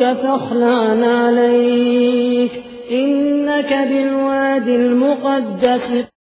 ربك فاخلع عليك إنك بالوادي المقدس.